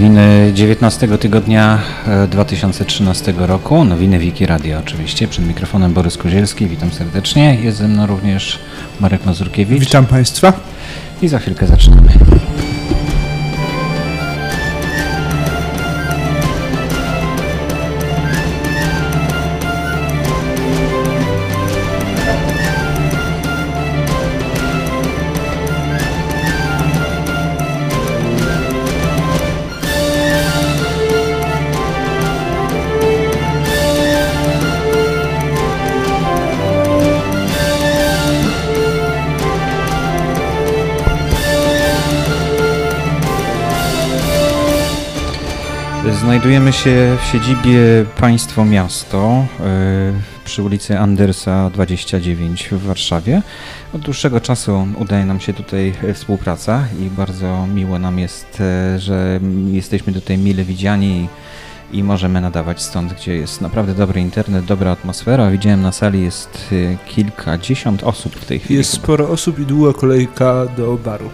Nowiny 19 tygodnia 2013 e, roku, nowiny Wiki Radio oczywiście. Przed mikrofonem Borys Kozielski, witam serdecznie. Jest ze mną również Marek Mazurkiewicz. Witam Państwa. I za chwilkę zaczynamy. Znajdujemy się w siedzibie Państwo Miasto e, przy ulicy Andersa 29 w Warszawie. Od dłuższego czasu udaje nam się tutaj współpraca i bardzo miło nam jest, e, że jesteśmy tutaj mile widziani i możemy nadawać stąd, gdzie jest naprawdę dobry internet, dobra atmosfera. Widziałem na sali jest kilkadziesiąt osób w tej chwili. Jest sporo osób i długa kolejka do baru.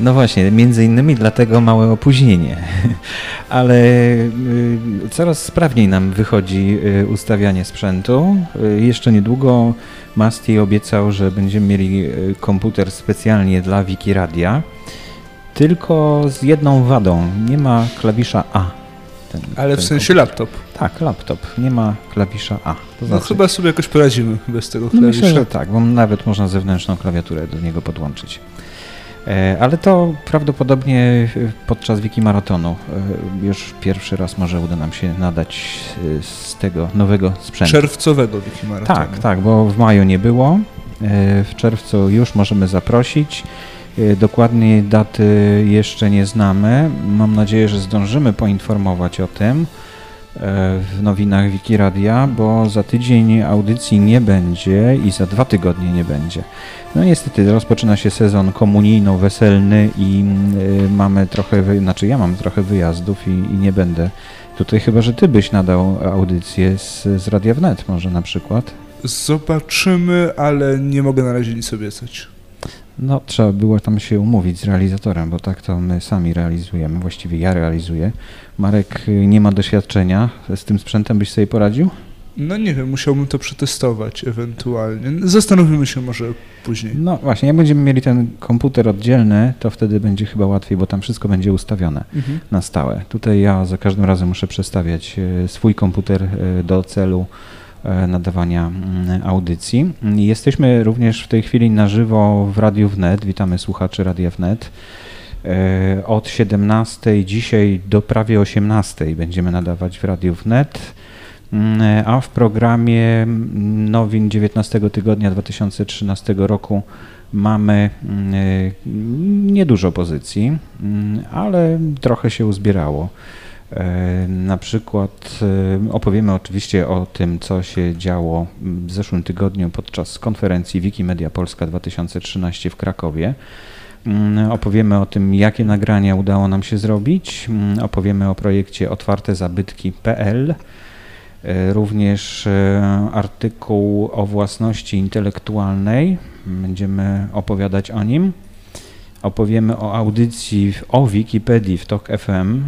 No właśnie, między innymi dlatego małe opóźnienie, ale y, coraz sprawniej nam wychodzi y, ustawianie sprzętu. Y, jeszcze niedługo Masti obiecał, że będziemy mieli komputer specjalnie dla Wikiradia, tylko z jedną wadą. Nie ma klawisza A. Ten, ale w sensie komputer. laptop. Tak, laptop. Nie ma klawisza A. To no znaczy... chyba sobie jakoś poradzimy bez tego klawisza. No myślę, że tak, bo nawet można zewnętrzną klawiaturę do niego podłączyć. E, ale to prawdopodobnie podczas Wiki Maratonu e, już pierwszy raz może uda nam się nadać e, z tego nowego sprzętu. Czerwcowego Wiki Maratonu. Tak, tak, bo w maju nie było. W czerwcu już możemy zaprosić. Dokładnie daty jeszcze nie znamy. Mam nadzieję, że zdążymy poinformować o tym w nowinach Wikiradia, bo za tydzień audycji nie będzie i za dwa tygodnie nie będzie. No niestety rozpoczyna się sezon komunijno-weselny i y, mamy trochę, znaczy ja mam trochę wyjazdów i, i, nie będę tutaj, chyba że ty byś nadał audycję z, z Radia Wnet może na przykład. Zobaczymy, ale nie mogę na razie nic obiecać. No, trzeba było tam się umówić z realizatorem, bo tak to my sami realizujemy, właściwie ja realizuję. Marek y, nie ma doświadczenia, z tym sprzętem byś sobie poradził? No nie wiem, musiałbym to przetestować ewentualnie. Zastanowimy się może później. No właśnie, jak będziemy mieli ten komputer oddzielny, to wtedy będzie chyba łatwiej, bo tam wszystko będzie ustawione mhm. na stałe. Tutaj ja za każdym razem muszę przestawiać e, swój komputer e, do celu nadawania mm, audycji. Jesteśmy również w tej chwili na żywo w Radiu Wnet. Witamy słuchaczy Radia Wnet. Od 17 dzisiaj do prawie 18 będziemy nadawać w Radiu Wnet. Mm, a w programie nowin 19 tygodnia 2013 roku mamy mm, niedużo pozycji, ale trochę się uzbierało. E, na przykład e, opowiemy oczywiście o tym, co się działo w zeszłym tygodniu podczas konferencji Wikimedia Polska 2013 w Krakowie. Opowiemy o tym, jakie nagrania udało nam się zrobić. Opowiemy o projekcie otwartezabytki.pl E, również artykuł o własności intelektualnej. Będziemy opowiadać o nim. Opowiemy o audycji o Wikipedii w TOK FM,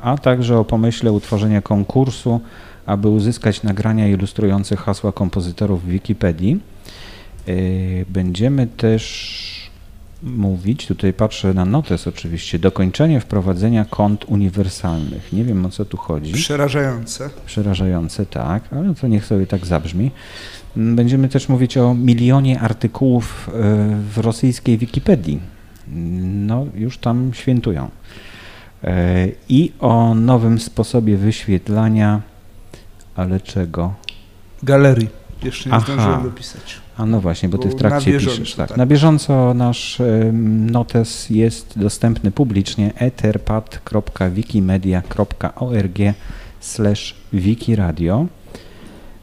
a także o pomyśle utworzenia konkursu, aby uzyskać nagrania ilustrujące hasła kompozytorów w Wikipedii. Będziemy też mówić, tutaj patrzę na notes oczywiście, dokończenie wprowadzenia kont uniwersalnych. Nie wiem o co tu chodzi. Przerażające. Przerażające, tak, ale to niech sobie tak zabrzmi. Będziemy też mówić o milionie artykułów e, w rosyjskiej Wikipedii. No, już tam świętują. E, I o nowym sposobie wyświetlania, ale czego? Galerii. Jeszcze nie Aha. zdążyłem dopisać. A no właśnie, bo ty w trakcie piszesz. Tak. tak. Na bieżąco nasz notes jest dostępny publicznie etherpad.wikimedia.org slash wikiradio.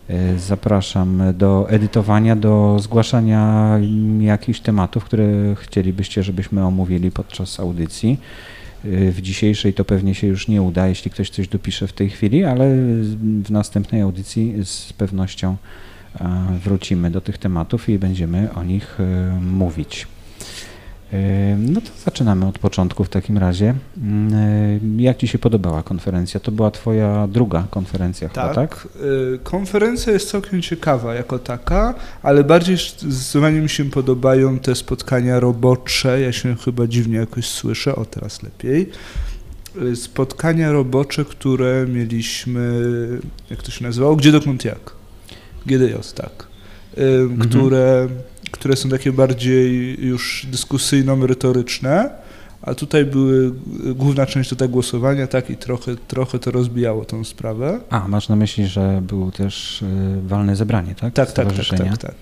E, zapraszam do edytowania, do zgłaszania jakichś tematów, które chcielibyście, żebyśmy omówili podczas audycji. E, w dzisiejszej to pewnie się już nie uda, jeśli ktoś coś dopisze w tej chwili, ale w następnej audycji z pewnością wrócimy do tych tematów i będziemy o nich e, mówić. No to zaczynamy od początku w takim razie. Jak Ci się podobała konferencja? To była Twoja druga konferencja tak, chyba, tak? Konferencja jest całkiem ciekawa jako taka, ale bardziej zdecydowanie mi się podobają te spotkania robocze. Ja się chyba dziwnie jakoś słyszę, o teraz lepiej. Spotkania robocze, które mieliśmy, jak to się nazywało? Gdzie dokąd jak? GDJ, tak. Mhm. Które są takie bardziej już dyskusyjno-merytoryczne, a tutaj były główna część to tak głosowania, tak i trochę, trochę to rozbijało tą sprawę. A, masz na myśli, że było też y, walne zebranie, tak? Tak, tak, tak, tak, tak.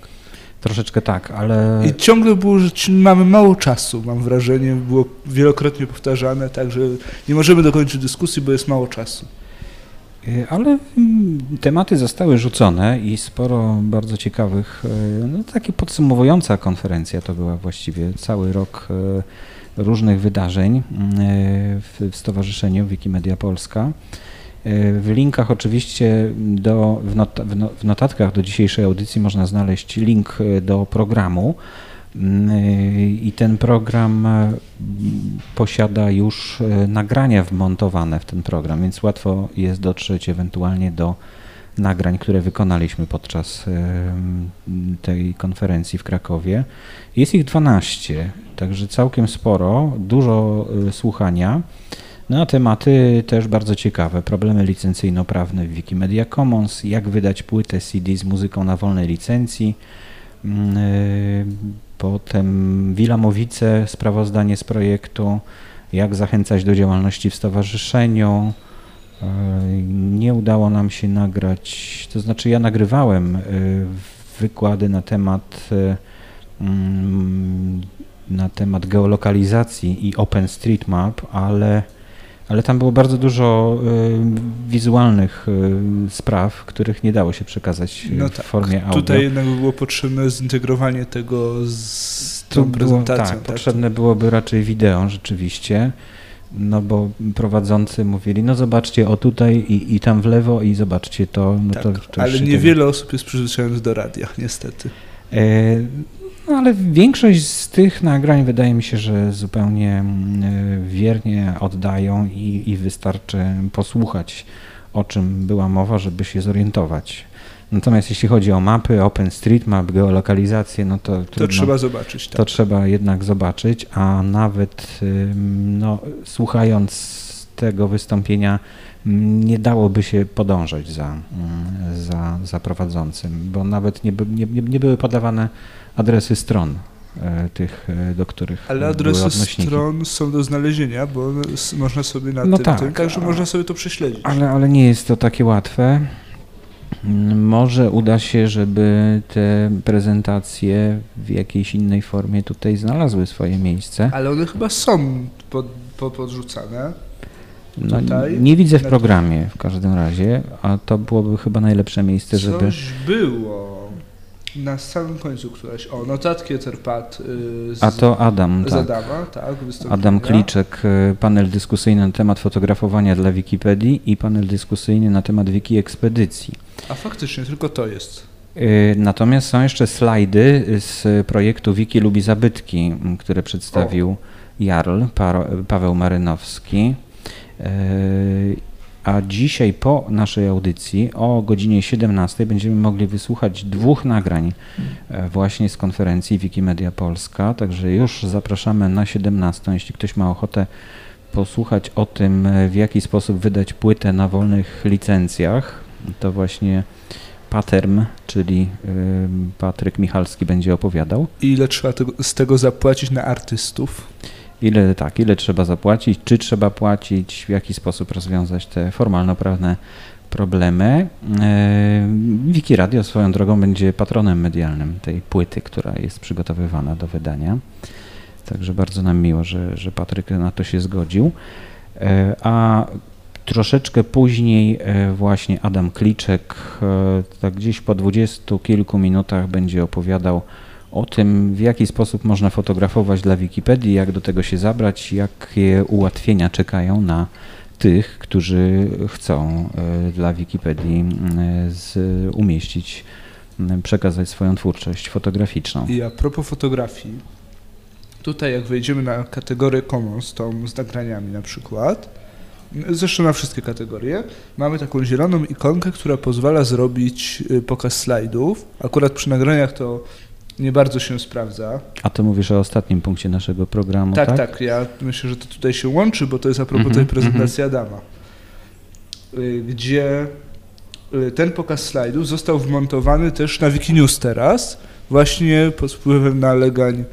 Troszeczkę tak, ale... I ciągle było, że mamy mało czasu, mam wrażenie, było wielokrotnie powtarzane, także nie możemy dokończyć dyskusji, bo jest mało czasu. E, ale mm, tematy zostały rzucone i sporo bardzo ciekawych, e, no podsumowująca konferencja to była właściwie cały rok e, różnych wydarzeń w Stowarzyszeniu Wikimedia Polska. W linkach oczywiście do, w, not, w notatkach do dzisiejszej audycji można znaleźć link do programu, i ten program e, posiada już e, nagrania wmontowane w ten program, więc łatwo jest dotrzeć ewentualnie do nagrań, które wykonaliśmy podczas tej konferencji w Krakowie. Jest ich 12, także całkiem sporo, dużo słuchania. No a tematy też bardzo ciekawe. Problemy licencyjno-prawne w Wikimedia Commons, jak wydać płytę CD z muzyką na wolnej licencji, mm, Potem Wilamowice, sprawozdanie z projektu, jak zachęcać do działalności w stowarzyszeniu. E, nie udało nam się nagrać, to znaczy ja nagrywałem e, wykłady na temat e, mm, na temat geolokalizacji i OpenStreetMap, ale ale tam było bardzo dużo y, wizualnych y, spraw, których nie dało się przekazać no w tak. formie audio. Tutaj jednak było potrzebne zintegrowanie tego z tą tu prezentacją. tak, tak, potrzebne byłoby raczej wideo rzeczywiście, no bo prowadzący mówili, no zobaczcie o tutaj i, i tam w lewo i zobaczcie to. No tak, to, to ale niewiele tego... osób jest przyzwyczajonych do radia, niestety. E, no ale większość z tych nagrań wydaje mi się, że zupełnie mm, wiernie oddają i, i wystarczy posłuchać, o czym była mowa, żeby się zorientować. Natomiast jeśli chodzi o mapy, OpenStreetMap, geolokalizację, no to, to trzeba zobaczyć. Tak. To trzeba jednak zobaczyć, a nawet no, słuchając tego wystąpienia nie dałoby się podążać za, za, za prowadzącym, bo nawet nie, nie, nie były podawane adresy stron e, tych, e, do których Ale adresy stron są do znalezienia, bo można sobie na no tym, tak, tym, także można sobie to prześledzić. Ale, ale nie jest to takie łatwe. Może uda się, żeby te prezentacje w jakiejś innej formie tutaj znalazły swoje miejsce. Ale one chyba są pod, pod, podrzucane. No, nie widzę w programie w każdym razie, a to byłoby chyba najlepsze miejsce, żeby... Coś było na samym końcu któraś, o, notatki Etherpad y, z, A to Adam, z tak. Adama, tak, Adam Kliczek, y, panel dyskusyjny na temat fotografowania dla Wikipedii i panel dyskusyjny na temat Wiki Ekspedycji. A faktycznie, tylko to jest. Y, natomiast są jeszcze slajdy z projektu Wiki lubi zabytki, które przedstawił o. Jarl, Paweł Marynowski a dzisiaj po naszej audycji o godzinie 17 będziemy mogli wysłuchać dwóch nagrań e, właśnie z konferencji Wikimedia Polska, także już zapraszamy na 17, jeśli ktoś ma ochotę posłuchać o tym, e, w jaki sposób wydać płytę na wolnych licencjach, to właśnie Paterm, czyli Patryk Michalski będzie opowiadał. Ile trzeba z tego zapłacić na artystów? Ile tak, ile trzeba zapłacić, czy trzeba płacić, w jaki sposób rozwiązać te formalno-prawne problemy. E, Wiki Radio swoją drogą będzie patronem medialnym tej płyty, która jest przygotowywana do wydania. Także bardzo nam miło, że, że Patryk na to się zgodził. E, a troszeczkę później e, właśnie Adam Kliczek, tak gdzieś po dwudziestu kilku minutach będzie opowiadał o tym, w jaki sposób można fotografować dla Wikipedii, jak do tego się zabrać, jakie ułatwienia czekają na tych, którzy chcą e, dla Wikipedii e, umieścić, przekazać swoją twórczość fotograficzną. I a propos fotografii, Tutaj jak wejdziemy na kategorię Commons, tą z nagraniami na przykład, zresztą na wszystkie kategorie, mamy taką zieloną ikonkę, która pozwala zrobić y, pokaz slajdów. Akurat przy nagraniach to nie bardzo się sprawdza. A to mówisz o ostatnim punkcie naszego programu, tak? Tak, tak. Ja myślę, że to tutaj się łączy, bo to jest a propos tej Mhm, prezentacji Adama, y, gdzie y, ten pokaz slajdów został wmontowany też na Wikinews teraz, właśnie pod wpływem nalegań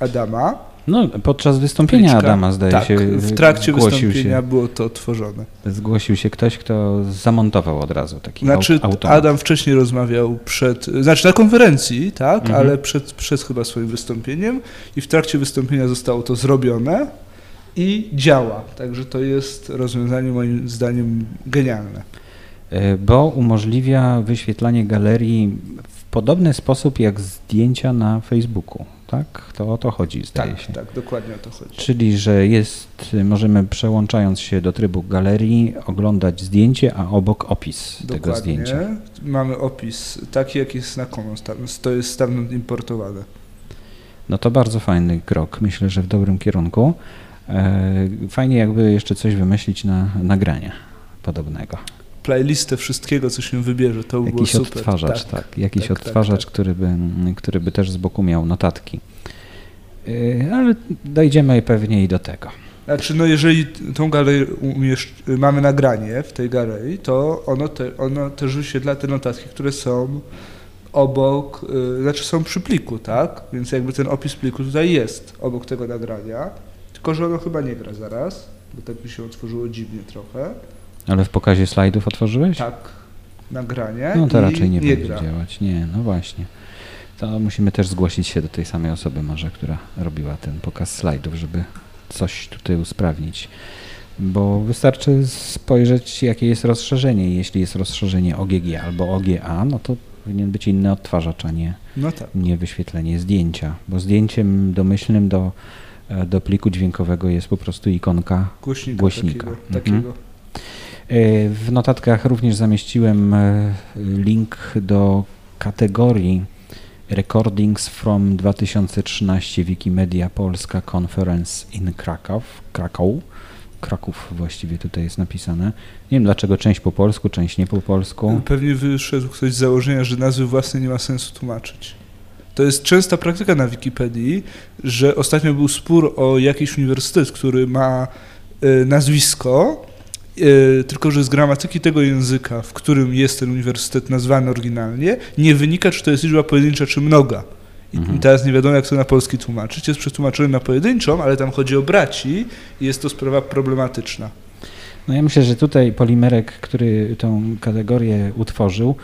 Adama. No, podczas wystąpienia Pliczka. Adama, zdaje tak, się, w trakcie wystąpienia się, było to tworzone. zgłosił się ktoś, kto zamontował od razu taki Znaczy, aut- automat. Adam wcześniej rozmawiał przed, znaczy na konferencji, tak, Mhm. ale przed, przed chyba swoim wystąpieniem i w trakcie wystąpienia zostało to zrobione i działa. Także to jest rozwiązanie moim zdaniem genialne. E, Bo umożliwia wyświetlanie galerii w podobny sposób jak zdjęcia na Facebooku, tak? To o to chodzi, zdaje Tak, się. tak, dokładnie o to chodzi. Czyli, że jest, możemy przełączając się do trybu galerii oglądać zdjęcie, a obok opis tego Dokładnie. zdjęcia. Mamy opis taki, jaki jest na Commons, to jest stamtąd importowane. No to bardzo fajny krok, myślę, że w dobrym kierunku. E, Fajnie jakby jeszcze coś wymyślić na nagrania podobnego. Playlistę wszystkiego, co się wybierze, to by Jakiś odtwarzacz, tak. Jakiś tak, tak, odtwarzacz, tak. Który, by, który by też z boku miał notatki. E, Ale dojdziemy pewnie i do tego. Znaczy, no jeżeli tą galerię mamy nagranie w tej galerii, to ono, te, ono też wyświetla te notatki, które są obok, y, znaczy są przy pliku, tak? Więc jakby ten opis pliku tutaj jest obok tego nagrania, tylko że ono chyba nie gra zaraz, bo tak mi się otworzyło dziwnie trochę. Ale w pokazie slajdów otworzyłeś? Tak, nagranie No to raczej nie, nie będzie gra. działać. Nie, no właśnie. To musimy też zgłosić się do tej samej osoby może, która robiła ten pokaz slajdów, żeby coś tutaj usprawnić. Bo wystarczy spojrzeć, jakie jest rozszerzenie. Jeśli jest rozszerzenie OGG albo OGA, no to powinien być inny odtwarzacz, a nie, No tak. nie wyświetlenie zdjęcia. Bo zdjęciem domyślnym do, e, do pliku dźwiękowego jest po prostu ikonka Głośnika, Głośnika. takiego. Mhm. takiego. W notatkach również zamieściłem e, link do kategorii Recordings from 2013 Wikimedia Polska Conference in Krakow. Krakow. Kraków właściwie tutaj jest napisane. Nie wiem dlaczego część po polsku, część nie po polsku. Pewnie wyszedł ktoś z założenia, że nazwy własnej nie ma sensu tłumaczyć. To jest częsta praktyka na Wikipedii, że ostatnio był spór o jakiś uniwersytet, który ma e, nazwisko, tylko że z gramatyki tego języka, w którym jest ten uniwersytet nazwany oryginalnie, nie wynika, czy to jest liczba pojedyncza, czy mnoga. I Mhm. teraz nie wiadomo, jak to na polski tłumaczyć. Jest przetłumaczone na pojedynczą, ale tam chodzi o braci i jest to sprawa problematyczna. No ja myślę, że tutaj Polimerek, który tą kategorię utworzył,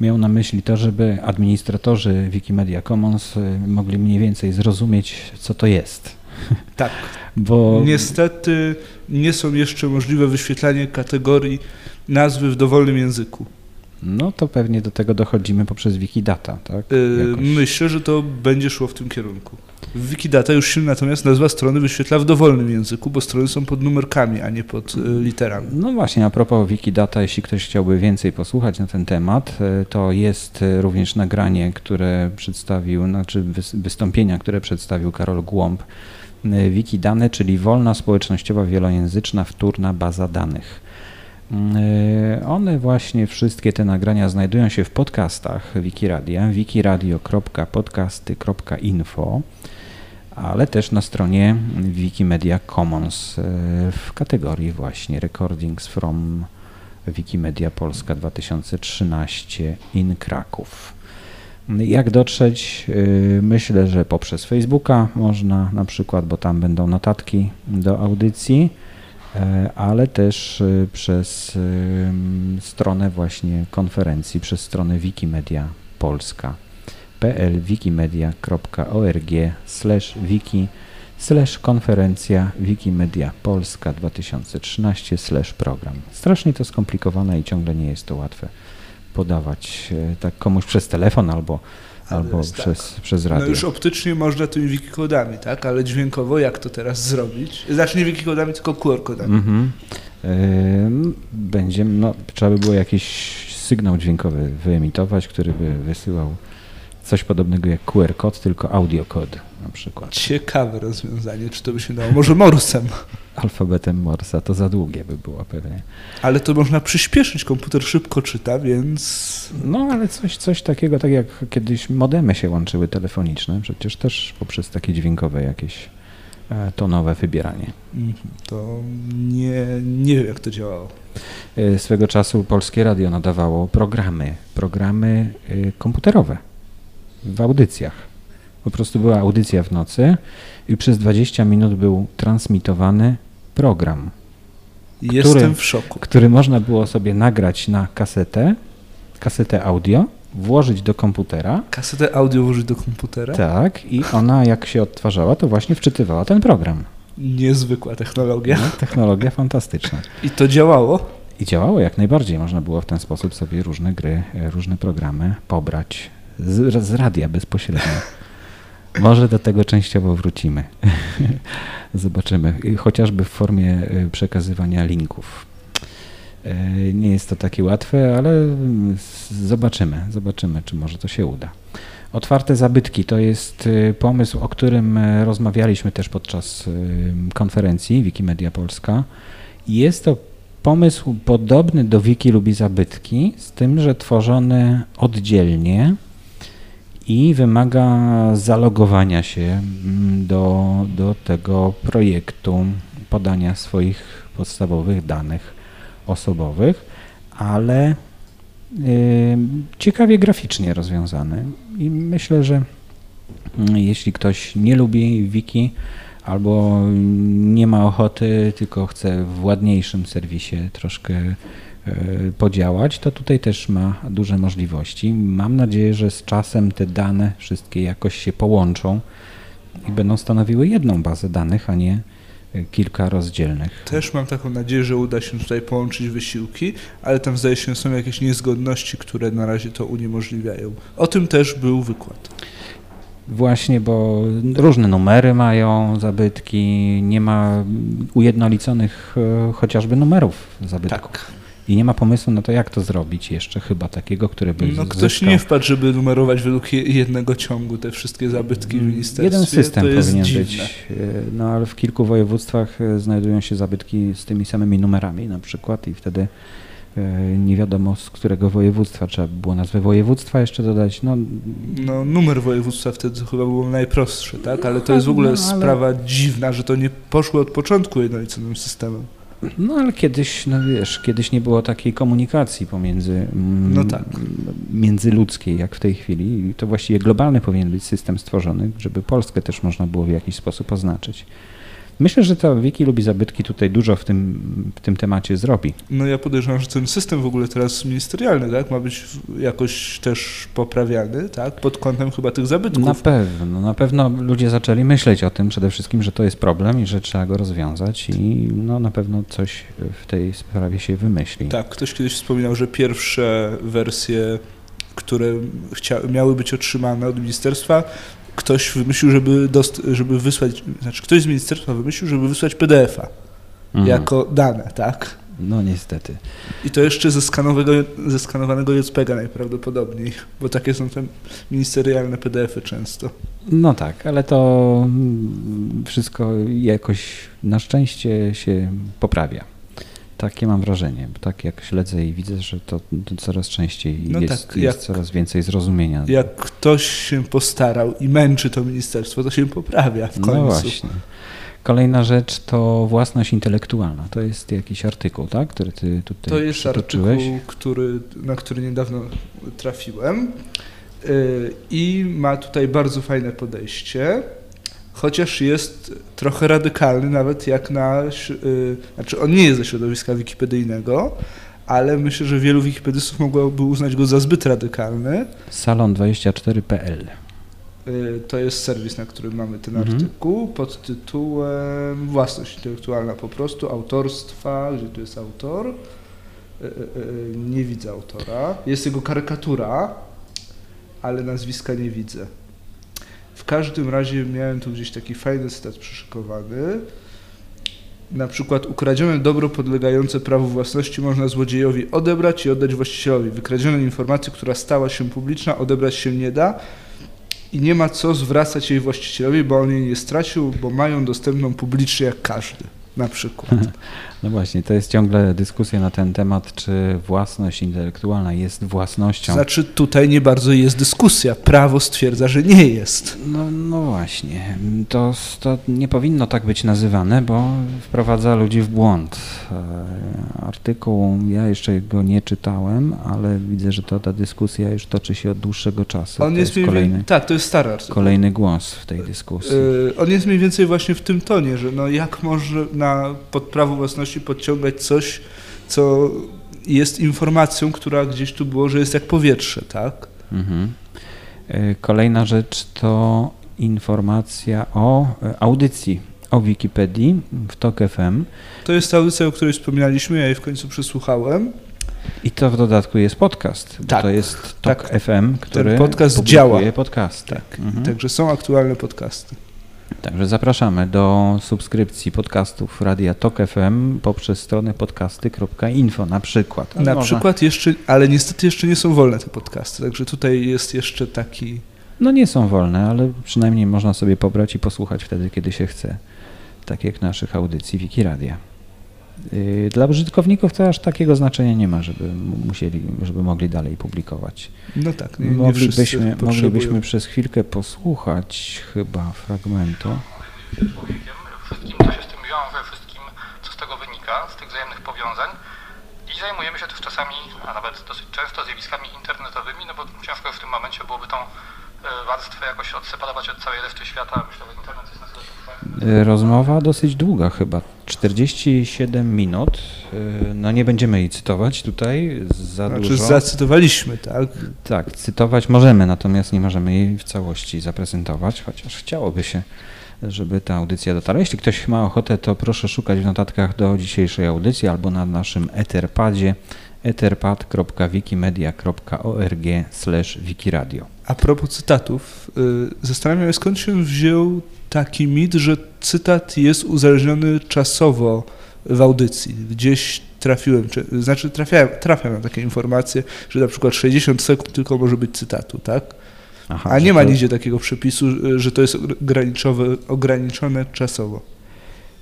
miał na myśli to, żeby administratorzy Wikimedia Commons y, mogli mniej więcej zrozumieć, co to jest. Tak. Bo Niestety nie są jeszcze możliwe wyświetlanie kategorii nazwy w dowolnym języku. no to pewnie do tego dochodzimy poprzez Wikidata, tak? Jakoś. Myślę, że to będzie szło w tym kierunku. W Wikidata już się natomiast nazwa strony wyświetla w dowolnym języku, bo strony są pod numerkami, a nie pod y, literami. No właśnie, a propos Wikidata, jeśli ktoś chciałby więcej posłuchać na ten temat, e, to jest również nagranie, które przedstawił, znaczy wys- wystąpienia, które przedstawił Karol Głąb. E, Wikidane, czyli wolna społecznościowa wielojęzyczna wtórna baza danych. E, One właśnie, wszystkie te nagrania znajdują się w podcastach Wikiradia, wikiradio.podcasty.info, ale też na stronie Wikimedia Commons e, w kategorii właśnie Recordings from Wikimedia Polska 2013 in Kraków. Jak dotrzeć? Y, Myślę, że poprzez Facebooka można na przykład, bo tam będą notatki do audycji, e, ale też y, przez stronę właśnie konferencji, przez stronę Wikimedia Polska pl wikimedia.org slash wiki slash konferencja Wikimedia Polska 2013 slash program. Strasznie to skomplikowane i ciągle nie jest to łatwe podawać e, tak komuś przez telefon albo, Ale albo jest tak. przez, przez No radio. już optycznie można tymi wikikodami, tak? Ale dźwiękowo jak to teraz zrobić? Znaczy nie wikikodami, tylko QR-kodami. Mhm. Będzie, no, trzeba by było jakiś sygnał dźwiękowy wyemitować, który by wysyłał coś podobnego jak QR kod, tylko audio kod na przykład. Ciekawe rozwiązanie, czy to by się dało. Może Morsem. Alfabetem Morsa to za długie by było pewnie. Ale to można przyspieszyć, komputer szybko czyta, więc... No ale coś, coś takiego, tak jak kiedyś modemy się łączyły telefoniczne, przecież też poprzez takie dźwiękowe jakieś e, tonowe wybieranie. Mhm, to nie, nie wiem, jak to działało. E, swego czasu Polskie Radio nadawało programy, programy e, komputerowe w audycjach. Po prostu była audycja w nocy i przez 20 minut był transmitowany program. Jestem który, w szoku. Który można było sobie nagrać na kasetę, kasetę audio, włożyć do komputera. Kasetę audio włożyć do komputera? Tak, i ona jak się odtwarzała, to właśnie wczytywała ten program. Niezwykła technologia. No, technologia fantastyczna. I to działało? I działało jak najbardziej. Można było w ten sposób sobie różne gry, różne programy pobrać z, z radia bezpośrednio. Może do tego częściowo wrócimy. Zobaczymy. Chociażby w formie y, przekazywania linków. Y, nie jest to takie łatwe, ale zobaczymy. Zobaczymy, czy może to się uda. Otwarte zabytki to jest y, pomysł, o którym rozmawialiśmy też podczas konferencji Wikimedia Polska. Jest to pomysł podobny do Wiki lubi zabytki, z tym, że tworzony oddzielnie i wymaga zalogowania się mm, do, do tego projektu, podania swoich podstawowych danych osobowych, ale y, ciekawie graficznie rozwiązany. I myślę, że mm, jeśli ktoś nie lubi wiki albo nie ma ochoty, tylko chce w ładniejszym serwisie troszkę podziałać, to tutaj też ma duże możliwości. Mam nadzieję, że z czasem te dane wszystkie jakoś się połączą i będą stanowiły jedną bazę danych, a nie e, kilka rozdzielnych. Też mam taką nadzieję, że uda się tutaj połączyć wysiłki, ale tam zdaje się są jakieś niezgodności, które na razie to uniemożliwiają. O tym też był wykład. Właśnie, bo różne numery mają zabytki, nie ma ujednoliconych e, chociażby numerów zabytków. Tak i nie ma pomysłu na to, jak to zrobić jeszcze chyba takiego, który by No ktoś zyskał. nie wpadł, żeby numerować według jednego ciągu te wszystkie zabytki w ministerstwie. Jeden system powinien dziwne. być, e, no ale w kilku województwach e, znajdują się zabytki z tymi samymi numerami na przykład i wtedy e, nie wiadomo z którego województwa, trzeba by było nazwę województwa jeszcze dodać. No, no numer województwa wtedy chyba było najprostsze, tak? Ale to jest w ogóle no, ale... sprawa dziwna, że to nie poszło od początku jednoliconym systemem. No ale kiedyś, no wiesz, kiedyś nie było takiej komunikacji pomiędzy mm, no tak. międzyludzkiej jak w tej chwili. I to właściwie globalny powinien być system stworzony, żeby Polskę też można było w jakiś sposób oznaczyć. Myślę, że to Wiki lubi zabytki tutaj dużo w tym, w tym temacie zrobi. No ja podejrzewam, że ten system w ogóle teraz ministerialny, tak, ma być jakoś też poprawiany, tak, pod kątem chyba tych zabytków. Na pewno, na pewno ludzie zaczęli myśleć o tym przede wszystkim, że to jest problem i że trzeba go rozwiązać i no na pewno coś w tej sprawie się wymyśli. Tak, ktoś kiedyś wspominał, że pierwsze wersje które miały być otrzymane od ministerstwa, ktoś wymyślił, żeby, żeby wysłać, znaczy ktoś z ministerstwa wymyślił, żeby wysłać PDF-a mhm. jako dane, tak? No niestety. I to jeszcze ze, skanowanego, ze skanowanego JPEGa najprawdopodobniej, bo takie są te ministerialne PDF-y często. No tak, ale to wszystko jakoś na szczęście się poprawia. Takie mam wrażenie, tak jak śledzę i widzę, że to, to coraz częściej no jest, tak, jest coraz więcej zrozumienia. Jak ktoś się postarał i męczy to ministerstwo, to się poprawia w no końcu. No właśnie. Kolejna rzecz to własność intelektualna. To jest jakiś artykuł, tak, który ty tutaj To jest artykuł, który, na który niedawno trafiłem y, i ma tutaj bardzo fajne podejście chociaż jest trochę radykalny, nawet jak na. Yy, znaczy, on nie jest ze środowiska wikipedyjnego, ale myślę, że wielu wikipedystów mogłoby uznać go za zbyt radykalny. Salon24.pl yy, to jest serwis, na którym mamy ten mhm. artykuł pod tytułem Własność intelektualna po prostu, autorstwa, gdzie tu jest autor. Yy, nie widzę autora. Jest jego karykatura, ale nazwiska nie widzę. W każdym razie miałem tu gdzieś taki fajny cytat przyszykowany. Na przykład ukradzione dobro podlegające prawu własności można złodziejowi odebrać i oddać właścicielowi. Wykradzione informację, która stała się publiczna, odebrać się nie da i nie ma co zwracać jej właścicielowi, bo on jej nie stracił, bo mają dostępną publicznie jak każdy na przykład. No właśnie, to jest ciągle dyskusja na ten temat, czy własność intelektualna jest własnością. Znaczy tutaj nie bardzo jest dyskusja. Prawo stwierdza, że nie jest. No, no właśnie, to, to nie powinno tak być nazywane, bo wprowadza ludzi w błąd. E, artykuł, ja jeszcze go nie czytałem, ale widzę, że to, ta dyskusja już toczy się od dłuższego czasu. On to jest, jest kolejny, tak, to jest stary artykuł. kolejny głos w tej dyskusji. Yy, on jest mniej więcej właśnie w tym tonie, że no jak może na pod prawo własności podciągać coś, co jest informacją, która gdzieś tu było, że jest jak powietrze, tak? Mhm. E, Kolejna rzecz to informacja o e, audycji o Wikipedii w TOK FM To jest ta audycja, o której wspominaliśmy, ja jej w końcu przysłuchałem. i to w dodatku jest podcast. bo Tak, to jest TOK tak. FM, który podcast publikuje działa. podcasty. Tak. Mhm. Także są aktualne podcasty. Także zapraszamy do subskrypcji podcastów Radia TOK FM poprzez stronę podcasty.info na przykład. Ale Na można- przykład jeszcze, ale niestety jeszcze nie są wolne te podcasty, także tutaj jest jeszcze taki... No nie są wolne, ale przynajmniej można sobie pobrać i posłuchać wtedy, kiedy się chce. Tak jak naszych audycji Wikiradia. Yy, Dla użytkowników to aż takiego znaczenia nie ma, żeby musieli, żeby mogli dalej publikować. No tak, nie, nie Moglibyśmy, moglibyśmy przez chwilkę posłuchać chyba fragmentu. wszystkim, co się z tym wiąże, wszystkim, co z tego wynika, z tych wzajemnych powiązań. I zajmujemy się też czasami, a nawet dosyć często zjawiskami internetowymi, no bo ciężko w tym momencie byłoby tą e, warstwę jakoś odseparować od całej reszty świata. Myślę, że internet jest na tyle powszechny. Yy, Rozmowa dosyć długa chyba, 47 minut. Yy, No nie będziemy jej cytować tutaj za Znaczy dużo. zacytowaliśmy, tak? Tak, cytować możemy, natomiast nie możemy jej w całości zaprezentować, chociaż chciałoby się, żeby ta audycja dotarła. Jeśli ktoś ma ochotę, to proszę szukać w notatkach do dzisiejszej audycji albo na naszym Etherpadzie etherpad.wikimedia.org wikiradio. A propos cytatów, y, zastanawiam się skąd się wziął taki mit, że cytat jest uzależniony czasowo w audycji. Gdzieś trafiłem, czy, znaczy trafiałem, trafiam na takie informacje, że na przykład 60 sekund tylko może być cytatu, tak? Aha, A nie ma to- nigdzie takiego przepisu, y, że to jest ograniczone czasowo.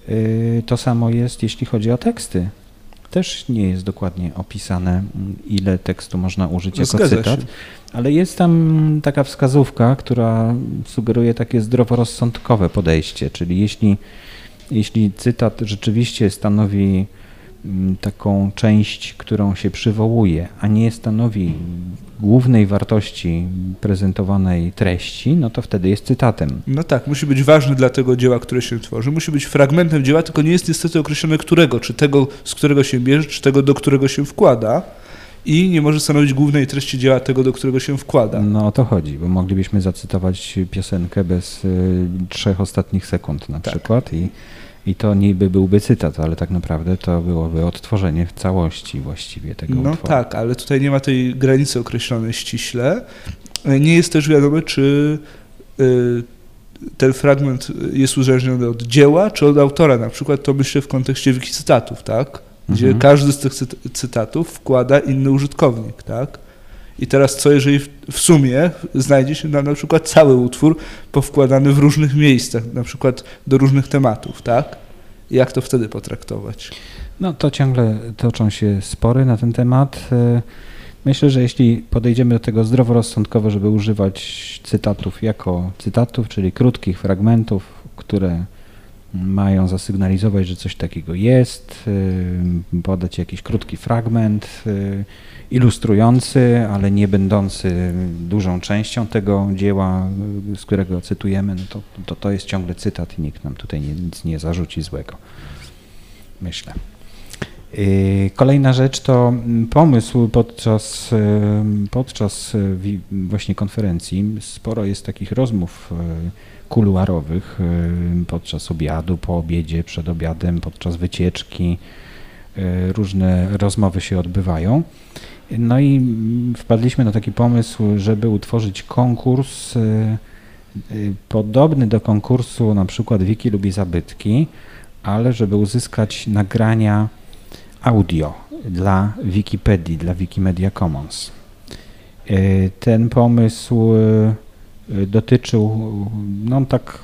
Yy, To samo jest, jeśli chodzi o teksty. Też nie jest dokładnie opisane, ile tekstu można użyć jako Zgadza cytat. się. Ale jest tam taka wskazówka, która sugeruje takie zdroworozsądkowe podejście, czyli jeśli, jeśli cytat rzeczywiście stanowi taką część, którą się przywołuje, a nie stanowi głównej wartości prezentowanej treści, no to wtedy jest cytatem. No tak, musi być ważny dla tego dzieła, które się tworzy. Musi być fragmentem dzieła, tylko nie jest niestety określone którego, czy tego, z którego się bierze, czy tego, do którego się wkłada. I nie może stanowić głównej treści dzieła tego, do którego się wkłada. No o to chodzi, bo moglibyśmy zacytować piosenkę bez y, trzech ostatnich sekund na Tak. przykład i, i to niby byłby cytat, ale tak naprawdę to byłoby odtworzenie w całości właściwie tego No utworu. tak, ale tutaj nie ma tej granicy określonej ściśle. Nie jest też wiadome, czy y, ten fragment jest uzależniony od dzieła, czy od autora. Na przykład to myślę w kontekście wikicytatów, tak? Gdzie Mhm. każdy z tych cyt- cytatów wkłada inny użytkownik, tak? I teraz co, jeżeli w, w sumie znajdzie się na, na przykład cały utwór powkładany w różnych miejscach, na przykład do różnych tematów, tak? Jak to wtedy potraktować? No to ciągle toczą się spory na ten temat. Y, Myślę, że jeśli podejdziemy do tego zdroworozsądkowo, żeby używać cytatów jako cytatów, czyli krótkich fragmentów, które mają zasygnalizować, że coś takiego jest, y, podać jakiś krótki fragment y, ilustrujący, ale nie będący dużą częścią tego dzieła, y, z którego cytujemy, no to, to, to jest ciągle cytat i nikt nam tutaj nie, nic nie zarzuci złego. Myślę. Kolejna rzecz to mm, pomysł podczas, podczas właśnie konferencji. Sporo jest takich rozmów kuluarowych yy, podczas obiadu, po obiedzie, przed obiadem, podczas wycieczki. Yy, Różne rozmowy się odbywają. No i wpadliśmy na taki pomysł, żeby utworzyć konkurs yy, podobny do konkursu na przykład Wiki lubi zabytki, ale żeby uzyskać nagrania audio dla Wikipedii, dla Wikimedia Commons. Ten pomysł dotyczył, no tak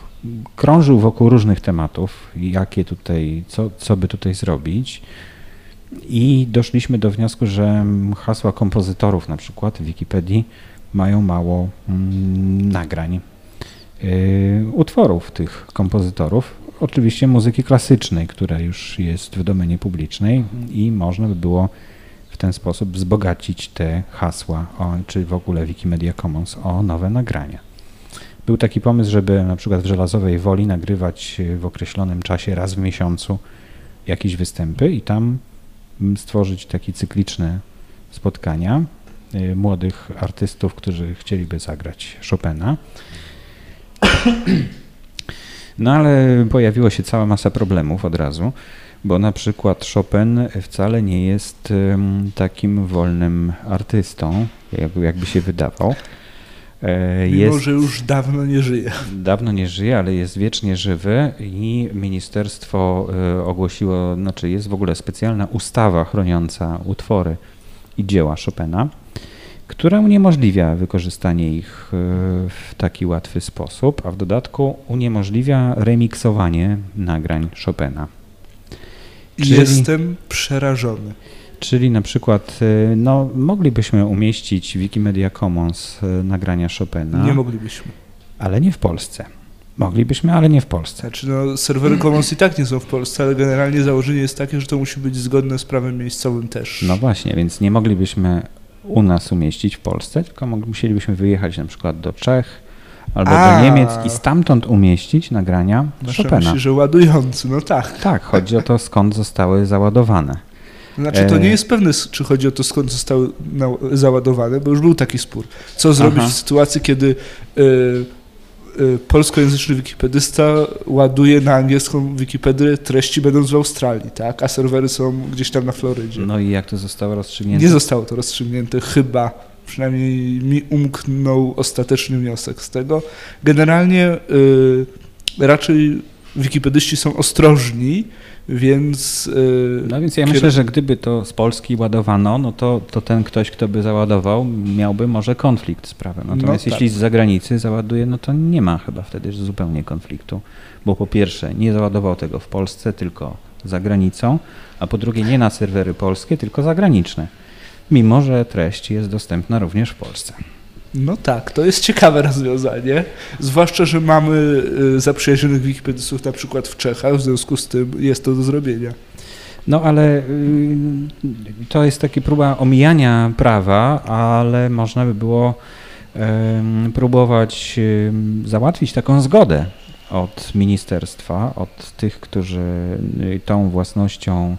krążył wokół różnych tematów, jakie tutaj, co, co by tutaj zrobić. I doszliśmy do wniosku, że hasła kompozytorów na przykład w Wikipedii mają mało mm, nagrań y, utworów tych kompozytorów. Oczywiście muzyki klasycznej, która już jest w domenie publicznej i można by było w ten sposób wzbogacić te hasła, o, czy w ogóle Wikimedia Commons o nowe nagrania. Był taki pomysł, żeby na przykład w Żelazowej Woli nagrywać w określonym czasie raz w miesiącu jakieś występy i tam stworzyć takie cykliczne spotkania y, młodych artystów, którzy chcieliby zagrać Chopina. No ale pojawiło się cała masa problemów od razu, bo na przykład Chopin wcale nie jest takim wolnym artystą, jakby się wydawał. E, Mimo, jest, że już dawno nie żyje. Dawno nie żyje, ale jest wiecznie żywy i ministerstwo e, ogłosiło, znaczy jest w ogóle specjalna ustawa chroniąca utwory i dzieła Chopina, która uniemożliwia wykorzystanie ich e, w taki łatwy sposób, a w dodatku uniemożliwia remiksowanie nagrań Chopina. Czyli... Jestem przerażony. Czyli na przykład y, no, moglibyśmy umieścić Wikimedia Commons y, nagrania Chopina. Nie moglibyśmy. Ale nie w Polsce. Moglibyśmy, ale nie w Polsce. Znaczy, no, serwery Commons i tak nie są w Polsce, ale generalnie założenie jest takie, że to musi być zgodne z prawem miejscowym też. No właśnie, więc nie moglibyśmy u nas umieścić w Polsce, tylko musielibyśmy wyjechać na przykład do Czech albo A. do Niemiec i stamtąd umieścić nagrania Chopina. Myśli, że ładujący, no tak. Tak, chodzi o to, skąd zostały załadowane. Znaczy, to nie e. jest pewne, czy chodzi o to, skąd zostały załadowane, bo już był taki spór. Co zrobić Aha. w sytuacji, kiedy y, y, polskojęzyczny wikipedysta ładuje na angielską Wikipedię treści będąc w Australii, tak? a serwery są gdzieś tam na Florydzie. No i jak to zostało rozstrzygnięte? Nie zostało to rozstrzygnięte, chyba. Przynajmniej mi umknął ostateczny wniosek z tego. Generalnie y, raczej wikipedyści są ostrożni, więc. Yy, no więc ja myślę, że gdyby to z Polski ładowano, no to, to ten ktoś, kto by załadował, miałby może konflikt z prawem. Natomiast no jeśli tak. z zagranicy załaduje, no to nie ma chyba wtedy zupełnie konfliktu, bo po pierwsze nie załadował tego w Polsce, tylko za granicą, a po drugie nie na serwery polskie, tylko zagraniczne, mimo że treść jest dostępna również w Polsce. No tak, to jest ciekawe rozwiązanie, zwłaszcza, że mamy y, zaprzyjaźnionych wikipedystów na przykład w Czechach, w związku z tym jest to do zrobienia. No ale y, to jest taka próba omijania prawa, ale można by było próbować załatwić taką zgodę od ministerstwa, od tych, którzy y, tą własnością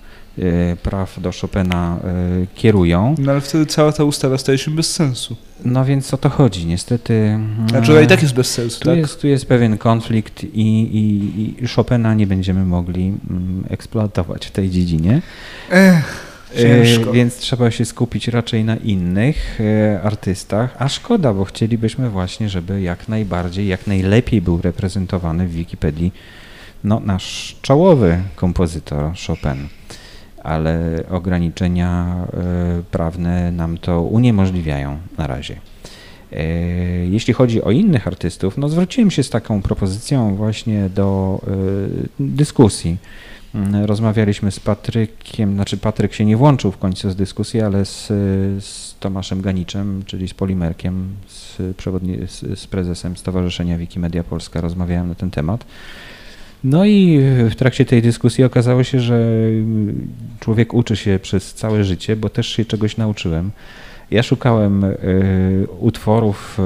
praw do Chopina y, kierują. No ale wtedy cała ta ustawa staje się bez sensu. No więc o to chodzi. Niestety. Znaczy ona i tak jest bez sensu, tu tak? Jest, tu jest pewien konflikt i, i, i Chopina nie będziemy mogli mm, eksploatować w tej dziedzinie. Ech. Y, ciężko. Więc trzeba się skupić raczej na innych artystach, a szkoda, bo chcielibyśmy właśnie, żeby jak najbardziej, jak najlepiej był reprezentowany w Wikipedii no, nasz czołowy kompozytor Chopin ale ograniczenia e, prawne nam to uniemożliwiają na razie. E, jeśli chodzi o innych artystów, no zwróciłem się z taką propozycją właśnie do e, dyskusji. Mm, rozmawialiśmy z Patrykiem, znaczy Patryk się nie włączył w końcu z dyskusji, ale z, z Tomaszem Ganiczem, czyli z Polimerkiem, z, z, z prezesem Stowarzyszenia Wikimedia Polska rozmawiałem na ten temat. No i w trakcie tej dyskusji okazało się, że człowiek uczy się przez całe życie, bo też się czegoś nauczyłem. Ja szukałem y, utworów y,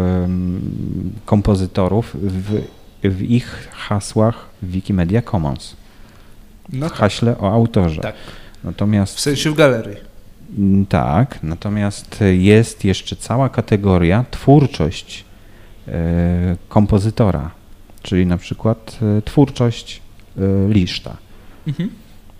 kompozytorów w, w, ich hasłach w Wikimedia Commons. No w tak. haśle o autorze. Tak. Natomiast, w sensie w galerii. Mm, tak, natomiast jest jeszcze cała kategoria twórczość y, kompozytora czyli na przykład e, twórczość e, Liszta. Mhm.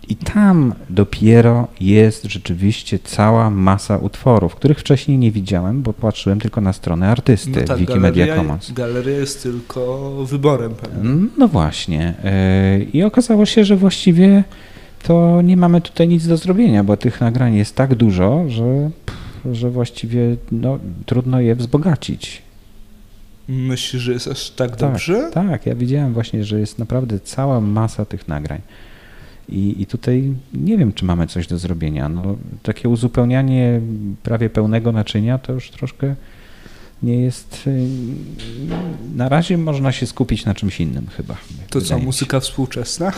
I tam dopiero jest rzeczywiście cała masa utworów, których wcześniej nie widziałem, bo patrzyłem tylko na stronę artysty No tak, Wikimedia galeria, Commons. galeria jest tylko wyborem pewnym. No właśnie. Yy, I okazało się, że właściwie to nie mamy tutaj nic do zrobienia, bo tych nagrań jest tak dużo, że, że właściwie no, trudno je wzbogacić. Myślisz, że jest aż tak dobrze? Tak, ja widziałem właśnie, że jest naprawdę cała masa tych nagrań. I, I tutaj nie wiem, czy mamy coś do zrobienia. No, takie uzupełnianie prawie pełnego naczynia to już troszkę nie jest. y, Na razie można się skupić na czymś innym chyba. To co, muzyka współczesna?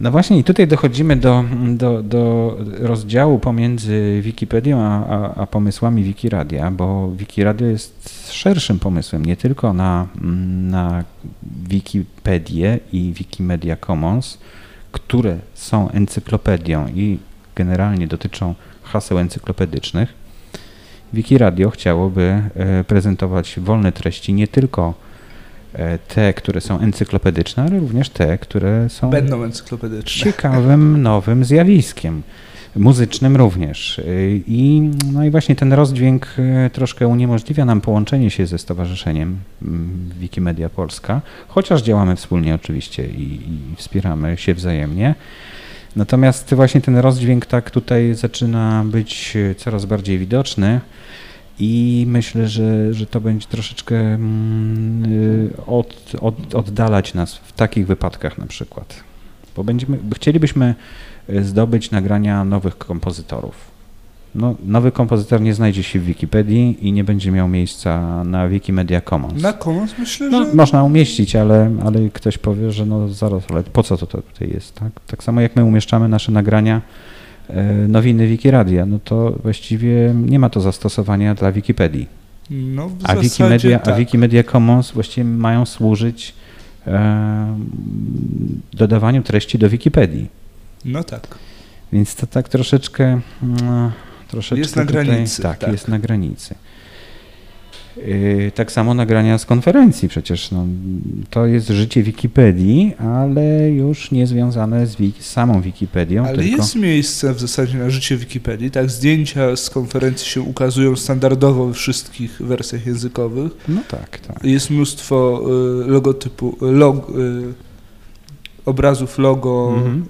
No właśnie, i tutaj dochodzimy do, do, do rozdziału pomiędzy Wikipedią a, a, a pomysłami Wikiradia, bo Wikiradio jest szerszym pomysłem, nie tylko na, na Wikipedię i Wikimedia Commons, które są encyklopedią i generalnie dotyczą haseł encyklopedycznych. Wikiradio chciałoby e, prezentować wolne treści nie tylko te, które są encyklopedyczne, ale również te, które są Będą encyklopedyczne. ciekawym, nowym zjawiskiem. Muzycznym również. Y, I, no i właśnie ten rozdźwięk y, troszkę uniemożliwia nam połączenie się ze Stowarzyszeniem mm, Wikimedia Polska, chociaż działamy wspólnie oczywiście i, i wspieramy się wzajemnie. Natomiast właśnie ten rozdźwięk tak tutaj zaczyna być coraz bardziej widoczny i myślę, że, że to będzie troszeczkę mm, od, od, oddalać nas w takich wypadkach na przykład. Bo będziemy, chcielibyśmy y, zdobyć nagrania nowych kompozytorów. No, nowy kompozytor nie znajdzie się w Wikipedii i nie będzie miał miejsca na Wikimedia Commons. Na Commons myślę, No, że... można umieścić, ale, ale ktoś powie, że no zaraz, ale po co to, tutaj jest, tak? Tak samo jak my umieszczamy nasze nagrania, e, nowiny Wikiradia, no to właściwie nie ma to zastosowania dla Wikipedii. No, A Wikimedia, tak. a Wikimedia Commons właściwie mają służyć e, dodawaniu treści do Wikipedii. No tak. Więc to tak troszeczkę. mm, troszeczkę Jest na tutaj, granicy, Tak, tak. jest na granicy. Yy, Tak samo nagrania z konferencji przecież. No, to jest życie Wikipedii, ale już nie związane z, wiki, z samą Wikipedią. Ale tylko... jest miejsce w zasadzie na życie Wikipedii. Tak, zdjęcia z konferencji się ukazują standardowo we wszystkich wersjach językowych. No tak, tak. Jest mnóstwo y, logotypu, log, y, obrazów logo, Mhm.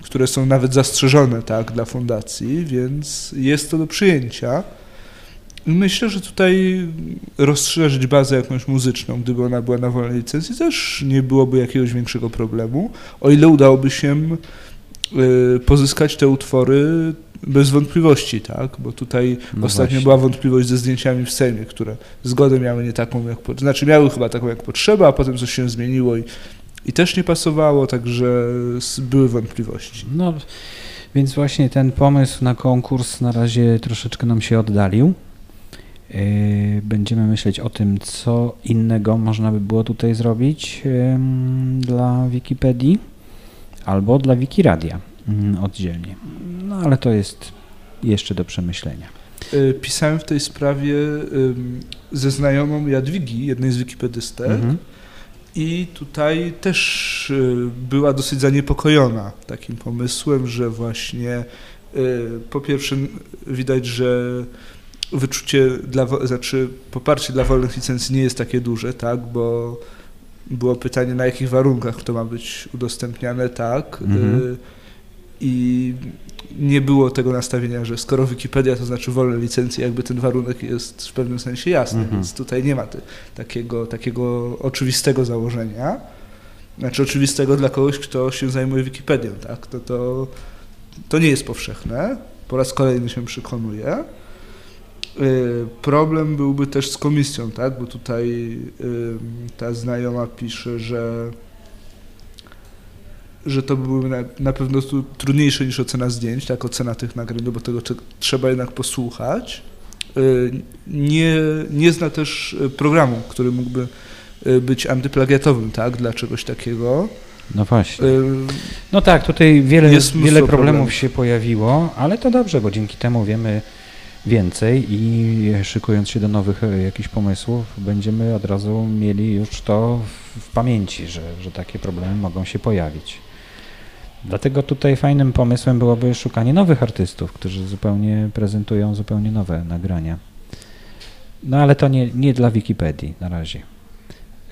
y, które są nawet zastrzeżone tak, dla fundacji, więc jest to do przyjęcia. Myślę, że tutaj rozszerzyć bazę jakąś muzyczną, gdyby ona była na wolnej licencji, też nie byłoby jakiegoś większego problemu, o ile udałoby się y, pozyskać te utwory bez wątpliwości, tak? Bo tutaj No ostatnio właśnie. była wątpliwość ze zdjęciami w Sejmie, które zgodę miały nie taką jak, po- znaczy miały chyba taką jak potrzeba, a potem coś się zmieniło i, i też nie pasowało, także były wątpliwości. No, więc właśnie ten pomysł na konkurs na razie troszeczkę nam się oddalił. Yy, Będziemy myśleć o tym, co innego można by było tutaj zrobić dla Wikipedii albo dla Wikiradia ym, oddzielnie. No ale to jest jeszcze do przemyślenia. Y, Pisałem w tej sprawie ze znajomą Jadwigi, jednej z wikipedystek, Mhm. i tutaj też y, była dosyć zaniepokojona takim pomysłem, że właśnie y, po pierwsze widać, że wyczucie dla, znaczy poparcie dla wolnych licencji nie jest takie duże, tak, bo było pytanie na jakich warunkach to ma być udostępniane, tak, Mhm. y, i nie było tego nastawienia, że skoro Wikipedia to znaczy wolne licencje, jakby ten warunek jest w pewnym sensie jasny, Mhm. więc tutaj nie ma ty, takiego, takiego oczywistego założenia. Znaczy oczywistego dla kogoś, kto się zajmuje Wikipedią, tak? To, to, to nie jest powszechne. Po raz kolejny się przekonuję. Y, Problem byłby też z komisją, tak? Bo tutaj ym, ta znajoma pisze, że że to były na, na pewno trudniejsze niż ocena zdjęć, tak, ocena tych nagrań, no bo tego trze- trzeba jednak posłuchać. Y, Nie, nie zna też y, programu, który mógłby y, być antyplagiatowym, tak, dla czegoś takiego. No właśnie. Y, No tak, tutaj wiele, wiele problemów problemów. się pojawiło, ale to dobrze, bo dzięki temu wiemy więcej i szykując się do nowych e, jakichś pomysłów, będziemy od razu mieli już to w, pamięci, że, że takie problemy mogą się pojawić. Dlatego tutaj fajnym pomysłem byłoby szukanie nowych artystów, którzy zupełnie prezentują zupełnie nowe nagrania. No ale to nie, nie dla Wikipedii na razie.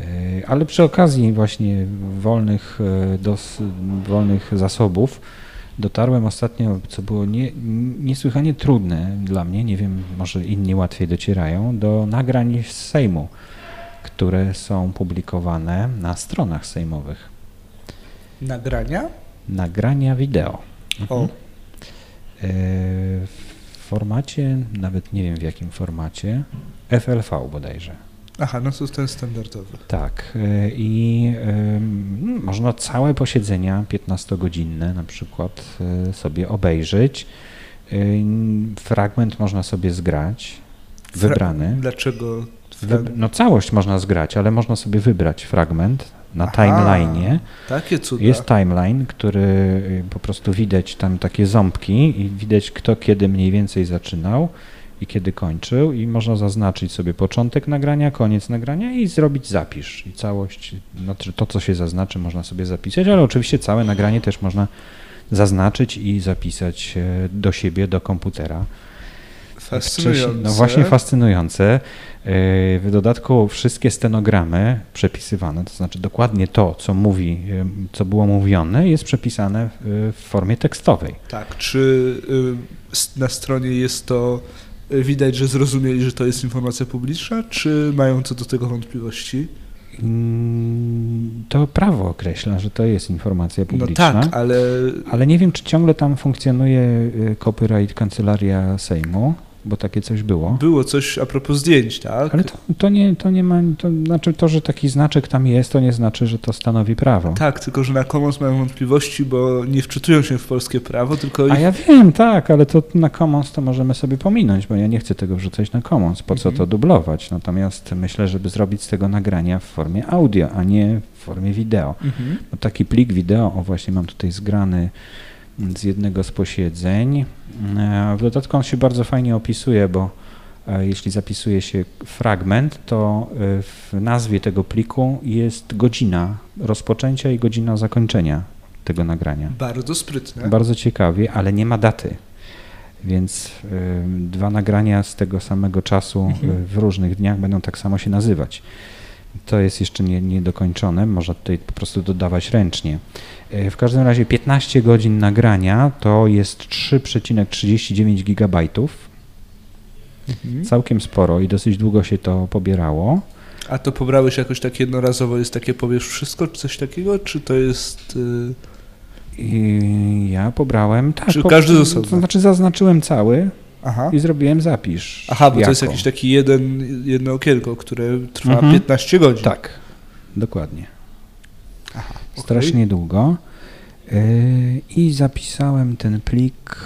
E, ale przy okazji właśnie wolnych, e, dos, wolnych zasobów dotarłem ostatnio, co było nie, niesłychanie trudne dla mnie, nie wiem, może inni łatwiej docierają, do nagrań z Sejmu, które są publikowane na stronach sejmowych. Nagrania? Nagrania wideo. O. Mhm. E, w formacie, nawet nie wiem w jakim formacie, FLV bodajże. Aha, no to jest ten standardowy. Tak. e, I y, można całe posiedzenia 15-godzinne na przykład y, sobie obejrzeć. Y, fragment można sobie zgrać, wybrany. Fra dlaczego? Wyb no całość można zgrać, ale można sobie wybrać fragment na timeline'ie. Takie cuda. Jest timeline, który y, po prostu widać tam takie ząbki i widać kto kiedy mniej więcej zaczynał i kiedy kończył i można zaznaczyć sobie początek nagrania, koniec nagrania i zrobić zapisz. I całość, znaczy to co się zaznaczy można sobie zapisać, ale oczywiście całe nagranie też można zaznaczyć i zapisać e, do siebie, do komputera. Fascynujące. No właśnie fascynujące. E, w dodatku wszystkie stenogramy przepisywane, to znaczy dokładnie to, co mówi, e, co było mówione, jest przepisane w, formie tekstowej. Tak, czy y, na stronie jest to widać, że zrozumieli, że to jest informacja publiczna, czy mają co do tego wątpliwości? Mm, To prawo określa, że to jest informacja publiczna. No tak, ale Ale nie wiem, czy ciągle tam funkcjonuje y, copyright Kancelaria Sejmu, bo takie coś było. było coś a propos zdjęć, tak? Ale to, to, nie, to nie ma, to znaczy to, że taki znaczek tam jest, to nie znaczy, że to stanowi prawo. Tak, tylko że na Commons mają wątpliwości, bo nie wczytują się w polskie prawo, tylko A ich... ja wiem, tak, ale to na Commons to możemy sobie pominąć, bo ja nie chcę tego wrzucać na Commons, po co Mhm. to dublować. Natomiast myślę, żeby zrobić z tego nagrania w formie audio, a nie w formie wideo. Mhm. No, taki plik wideo, o właśnie mam tutaj zgrany z jednego z posiedzeń. E, W dodatku on się bardzo fajnie opisuje, bo e, jeśli zapisuje się fragment, to e, w nazwie tego pliku jest godzina rozpoczęcia i godzina zakończenia tego nagrania. Bardzo sprytne. Bardzo ciekawie, ale nie ma daty. Więc dwa nagrania z tego samego czasu Mhm. w różnych dniach będą tak samo się nazywać. To jest jeszcze nie, niedokończone, można tutaj po prostu dodawać ręcznie. Y, W każdym razie 15 godzin nagrania to jest 3,39 gigabajtów. Mhm. Całkiem sporo i dosyć długo się to pobierało. A to pobrałeś jakoś tak jednorazowo, jest takie powiesz wszystko, czy coś takiego, czy to jest... Y... I ja pobrałem, tak, Czy po- każdy z osobna? to znaczy zaznaczyłem cały Aha. i zrobiłem zapisz. Aha, bo to jest jako. jakiś taki jeden, jedno okienko, które trwa Mhm. 15 godzin. Tak, dokładnie. Aha. Strasznie długo. Yy, I zapisałem ten plik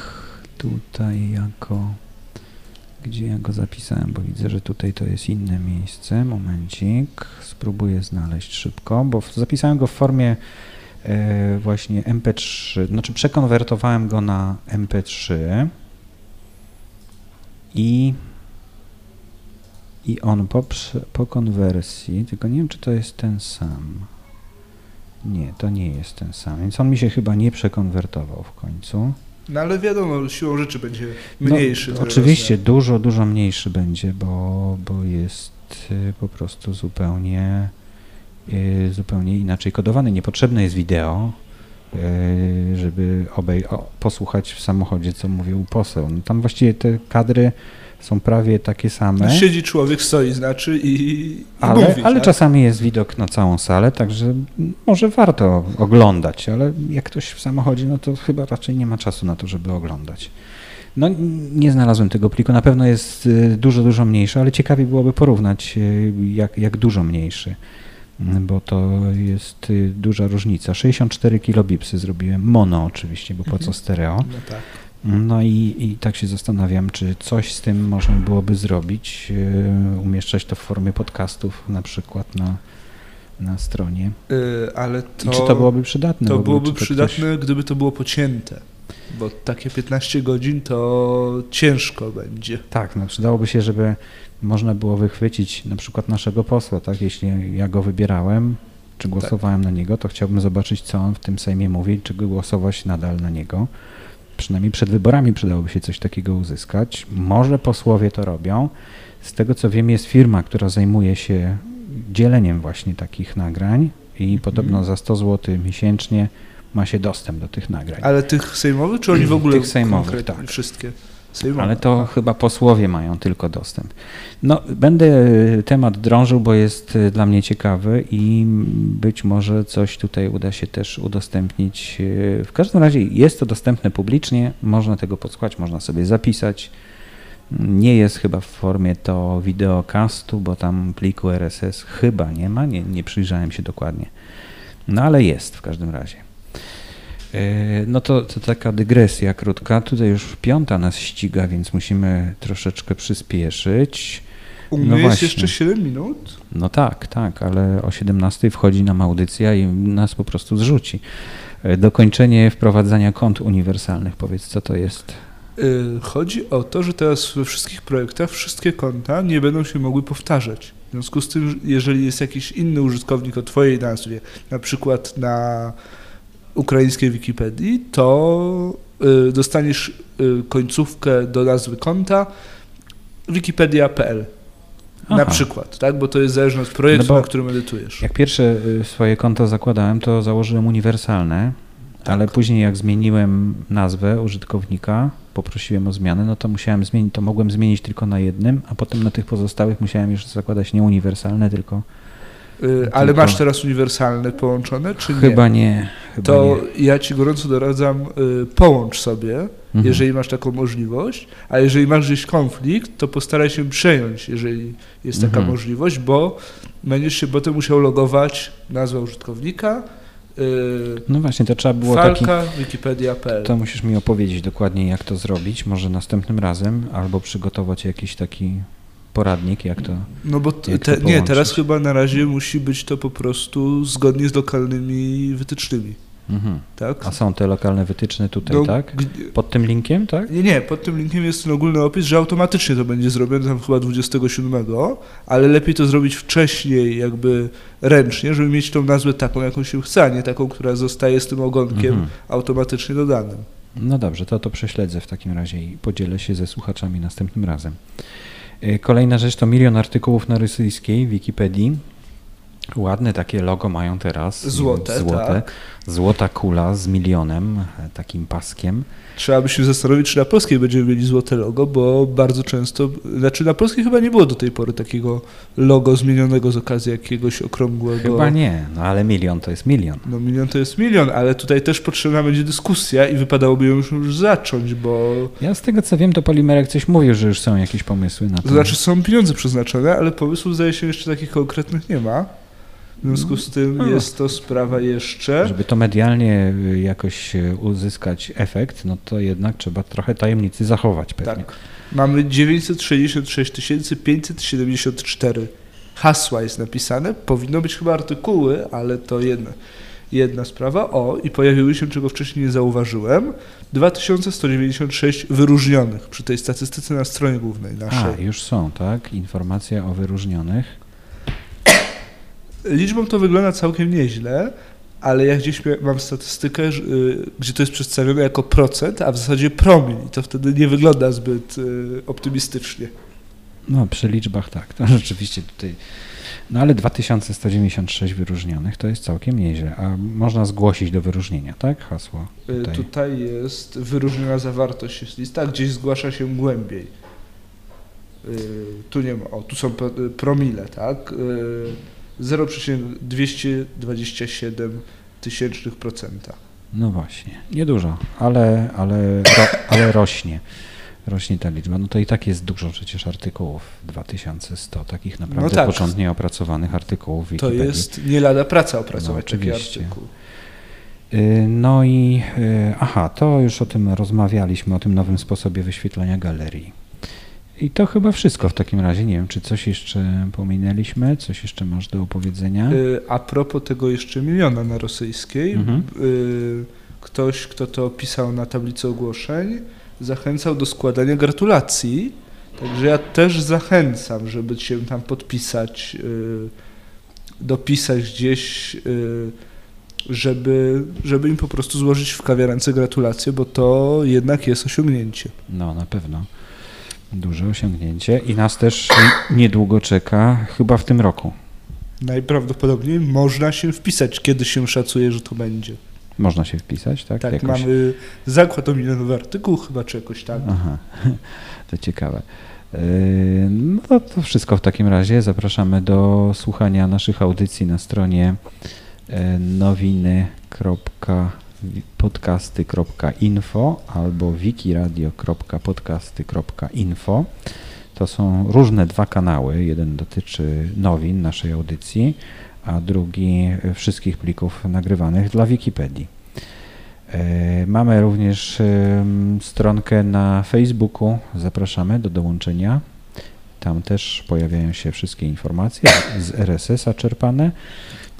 tutaj jako. Gdzie ja go zapisałem, bo widzę, że tutaj to jest inne miejsce. Momencik, spróbuję znaleźć szybko, bo zapisałem go w formie e, właśnie MP3, znaczy przekonwertowałem go na MP3 i i on po, po konwersji, tylko nie wiem, czy to jest ten sam. Nie, to nie jest ten sam, więc on mi się chyba nie przekonwertował w końcu. No ale wiadomo, siłą rzeczy będzie No, mniejszy. ten oczywiście dużo, dużo mniejszy będzie, bo, bo jest y, po prostu zupełnie, y, zupełnie inaczej kodowany. Niepotrzebne jest wideo, żeby obej- o, posłuchać w samochodzie, co mówił poseł. No, tam właściwie te kadry są prawie takie same. No, siedzi człowiek, stoi, znaczy i, i Ale, mówi. ale tak? czasami jest widok na całą salę, także może warto oglądać, ale jak ktoś w samochodzie, no to chyba raczej nie ma czasu na to, żeby oglądać. No nie znalazłem tego pliku, na pewno jest y, dużo, dużo mniejszy, ale ciekawie byłoby porównać y, jak, jak dużo mniejszy, bo to jest y, duża różnica. 64 kilobipsy zrobiłem, mono oczywiście, bo po co Mhm. stereo. No tak. No i, i tak się zastanawiam, czy coś z tym można byłoby zrobić, yy, umieszczać to w formie podcastów na przykład na, na stronie. Y, ale to, I czy to byłoby przydatne? to byłoby przydatne, gdyby to było pocięte. Bo takie 15 godzin to ciężko będzie. Tak, no przydałoby się, żeby można było wychwycić na przykład naszego posła, tak? Jeśli ja go wybierałem, czy głosowałem na niego, to chciałbym zobaczyć, co on w tym Sejmie mówi, czy głosować nadal na niego. Przynajmniej przed wyborami przydałoby się coś takiego uzyskać. Może posłowie to robią. Z tego co wiem, jest firma, która zajmuje się dzieleniem właśnie takich nagrań i podobno za 100 zł miesięcznie ma się dostęp do tych nagrań. Ale tych sejmowych, czy oni w ogóle Tych sejmowych, tak. wszystkie? Sejmowe. Ale to chyba posłowie mają tylko dostęp. No, będę e, temat drążył, bo jest e, dla mnie ciekawy i być może coś tutaj uda się też udostępnić. E, W każdym razie jest to dostępne publicznie, można tego podsłuchać, można sobie zapisać. Nie jest chyba w formie to wideocastu, bo tam pliku RSS chyba nie ma, nie, nie przyjrzałem się dokładnie. No ale jest w każdym razie. E, No to, to taka dygresja krótka. Tutaj już piąta nas ściga, więc musimy troszeczkę przyspieszyć. U mnie no jest właśnie. jeszcze 7 minut. No tak, tak, ale o 17 wchodzi nam audycja i nas po prostu zrzuci. E, Dokończenie wprowadzania kont uniwersalnych. Powiedz, co to jest? Y, Chodzi o to, że teraz we wszystkich projektach wszystkie konta nie będą się mogły powtarzać. W związku z tym, jeżeli jest jakiś inny użytkownik o Twojej nazwie, na przykład na ukraińskiej Wikipedii, to y, dostaniesz y, końcówkę do nazwy konta wikipedia.pl. Na Aha. przykład, tak? Bo to jest zależne od projektu, No na którym edytujesz. Jak pierwsze y, swoje konto zakładałem, to założyłem uniwersalne, ale później jak zmieniłem nazwę użytkownika, poprosiłem o zmianę, no to musiałem zmienić, to mogłem zmienić tylko na jednym, a potem na tych pozostałych musiałem już zakładać nie uniwersalne, tylko Ale tylko- masz teraz uniwersalne połączone, czy nie? chyba nie. Chyba to nie. ja ci gorąco doradzam, y, połącz sobie, Mhm. jeżeli masz taką możliwość, a jeżeli masz gdzieś konflikt, to postaraj się przejąć, jeżeli jest taka Mhm. możliwość, bo będziesz się potem musiał logować nazwa użytkownika, y, No właśnie, to trzeba było taki... falka, wikipedia.pl. To musisz mi opowiedzieć dokładnie, jak to zrobić, może następnym razem, albo przygotować jakiś taki poradnik, jak to... No bo te, to nie, teraz chyba na razie musi być to po prostu zgodnie z lokalnymi wytycznymi, Mhm. tak? A są te lokalne wytyczne tutaj, No, tak? Pod tym linkiem, tak? Nie, nie, pod tym linkiem jest ten ogólny opis, że automatycznie to będzie zrobione tam chyba 27, ale lepiej to zrobić wcześniej jakby ręcznie, żeby mieć tą nazwę taką, jaką się chce, a nie taką, która zostaje z tym ogonkiem Mhm. automatycznie dodanym. No dobrze, to to prześledzę w takim razie i podzielę się ze słuchaczami następnym razem. Kolejna rzecz to milion artykułów na rosyjskiej Wikipedii. Ładne takie logo mają teraz. Złote, Złote. tak. Złota kula z milionem, e, takim paskiem. Trzeba by się zastanowić, czy na polskiej będziemy mieli złote logo, bo bardzo często, znaczy na polskiej chyba nie było do tej pory takiego logo zmienionego z okazji jakiegoś okrągłego... Chyba nie, no ale milion to jest milion. No milion to jest milion, ale tutaj też potrzebna będzie dyskusja i wypadałoby ją już, już zacząć, bo Ja z tego co wiem, to Polimerek coś mówił, że już są jakieś pomysły na to. To znaczy są pieniądze przeznaczone, ale pomysłów zdaje się jeszcze takich konkretnych nie ma. W związku z tym No. jest to sprawa jeszcze. Żeby to medialnie y, jakoś y, uzyskać efekt, no to jednak trzeba trochę tajemnicy zachować pewnie. Tak. Mamy 966 574 hasła jest napisane. Powinno być chyba artykuły, ale to jedna, jedna sprawa. O, i pojawiły się, czego wcześniej nie zauważyłem, 2196 wyróżnionych przy tej statystyce na stronie głównej A, naszej. już są, tak? Informacja o wyróżnionych. Liczbą to wygląda całkiem nieźle, ale ja gdzieś mam statystykę, y, gdzie to jest przedstawione jako procent, a w zasadzie promil i to wtedy nie wygląda zbyt y, optymistycznie. No, przy liczbach tak, to rzeczywiście tutaj. No ale 2196 wyróżnionych to jest całkiem nieźle. A można zgłosić do wyróżnienia, tak? Hasło. Y, Tutaj. Tutaj jest wyróżniona zawartość jest lista, gdzieś zgłasza się głębiej. Tu nie ma, o tu są pro- promile, tak? Y, 0,227 tysięcznych procenta. No właśnie, niedużo, ale, ale, ro, ale rośnie. Rośnie ta liczba. No to i tak jest dużo przecież artykułów. 2100 takich naprawdę tak. porządnie opracowanych artykułów To Wikipedii. jest nie lada praca opracować No, oczywiście. artykuł. Y, No i y, aha, to już o tym rozmawialiśmy, o tym nowym sposobie wyświetlania galerii. I to chyba wszystko w takim razie. Nie wiem, czy coś jeszcze pominęliśmy, coś jeszcze masz do opowiedzenia? Y, A propos tego jeszcze miliona na rosyjskiej, Mhm. y, ktoś, kto to pisał na tablicy ogłoszeń, zachęcał do składania gratulacji. Także ja też zachęcam, żeby się tam podpisać y, dopisać gdzieś, żeby, żeby im po prostu złożyć w kawiarence gratulacje, bo to jednak jest osiągnięcie. No, na pewno. Duże osiągnięcie i nas też niedługo czeka, chyba w tym roku. Najprawdopodobniej można się wpisać, kiedy się szacuje, że to będzie. Można się wpisać, tak? Tak, jakoś... mamy zakład o milionowy artykuł chyba, czy jakoś tak. Aha, to ciekawe. Yy, no to wszystko w takim razie. Zapraszamy do słuchania naszych audycji na stronie yy, nowiny.podcasty.info albo wikiradio.podcasty.info. To są różne dwa kanały. Jeden dotyczy nowin naszej audycji, a drugi wszystkich plików nagrywanych dla Wikipedii. E, mamy również stronkę na Facebooku. Zapraszamy do dołączenia. Tam też pojawiają się wszystkie informacje z RSS-a czerpane.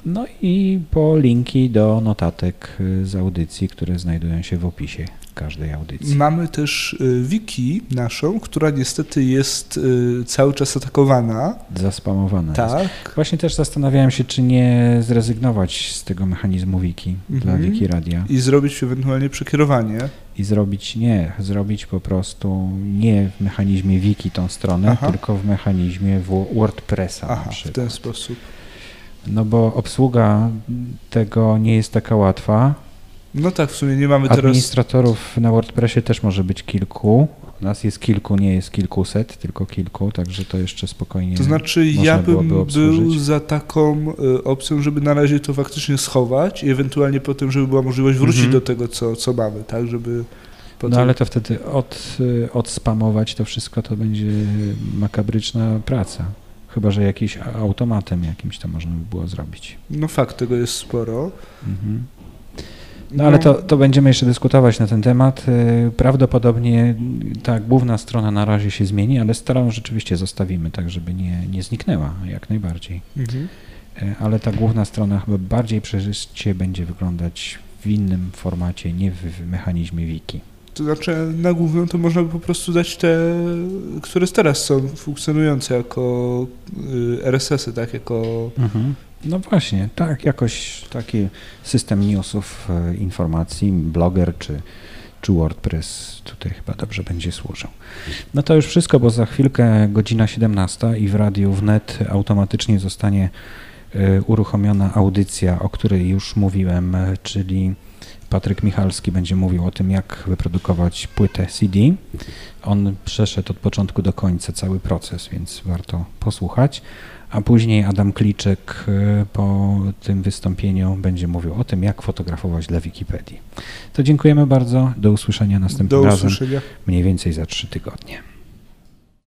No i po linki do notatek y, z audycji, które znajdują się w opisie każdej audycji. Mamy też y, wiki naszą, która niestety jest y, cały czas atakowana. Zaspamowana tak. Jest. Właśnie też zastanawiałem się, czy nie zrezygnować z tego mechanizmu wiki mhm. dla wiki radia. I zrobić ewentualnie przekierowanie. I zrobić, nie, zrobić po prostu nie w mechanizmie wiki tą stronę, Aha. tylko w mechanizmie WordPressa Aha, w ten sposób. No bo obsługa tego nie jest taka łatwa. No tak, w sumie nie mamy teraz... Administratorów na WordPressie też może być kilku. Nas jest kilku, nie jest kilkuset, tylko kilku, także to jeszcze spokojnie To znaczy ja bym był za taką y, opcją, żeby na razie to faktycznie schować i ewentualnie potem, żeby była możliwość wrócić mhm. do tego, co, co mamy, tak, żeby... Potem... No ale to wtedy od, y, odspamować to wszystko to będzie makabryczna praca. Chyba, że jakiś automatem jakimś to można by było zrobić. No fakt, tego jest sporo. Mhm. No ale to, to będziemy jeszcze dyskutować na ten temat. Y, prawdopodobnie ta główna strona na razie się zmieni, ale starą rzeczywiście zostawimy tak, żeby nie, nie zniknęła jak najbardziej. Mhm. Y, ale ta główna strona chyba bardziej przejrzyście będzie wyglądać w innym formacie, nie w mechanizmie wiki. To znaczy na główną to można by po prostu dać te, które teraz są funkcjonujące jako y, RSS-y, tak, jako... Mhm. No właśnie, tak, jakoś taki system newsów, e, informacji, bloger czy, czy WordPress tutaj chyba dobrze będzie służył. No to już wszystko, bo za chwilkę godzina 17 i w radiu wnet automatycznie zostanie e, uruchomiona audycja, o której już mówiłem, e, czyli Patryk Michalski będzie mówił o tym, jak wyprodukować płytę CD. On przeszedł od początku do końca cały proces, więc warto posłuchać. A później Adam Kliczek y, po tym wystąpieniu będzie mówił o tym, jak fotografować dla Wikipedii. To dziękujemy bardzo. Do usłyszenia następnym Do razem. Usłyszenia. Mniej więcej za trzy tygodnie.